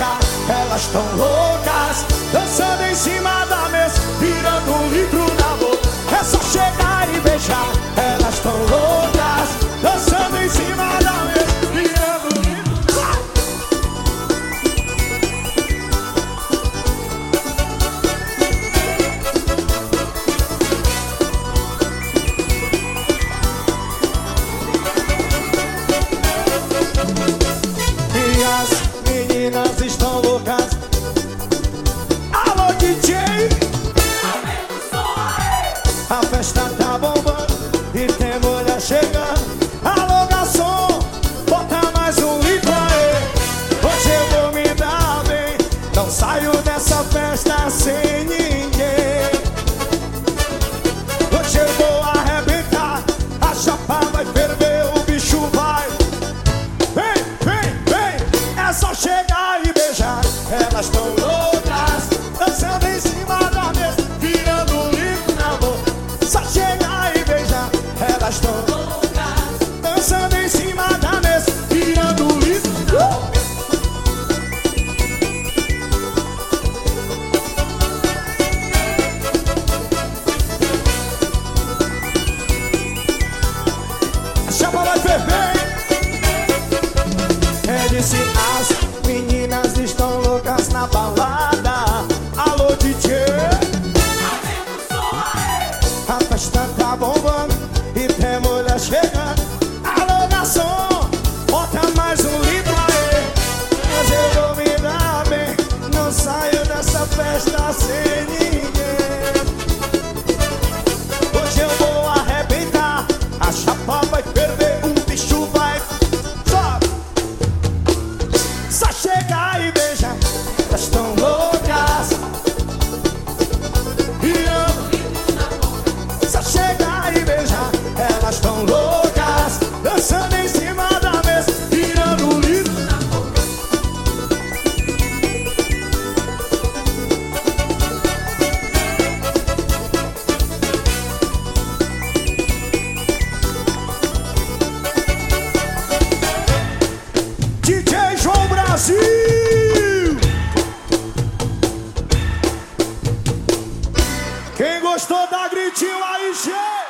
elas tão loucas, dançando em cima da Não saio dessa festa sem ninguém. Hoje eu vou arrebentar, a chapa vai ferver, o bicho vai. Vem, vem, vem, é só chegar e beijar. Elas estão Hey, gostou, dá gritinho aí, gente!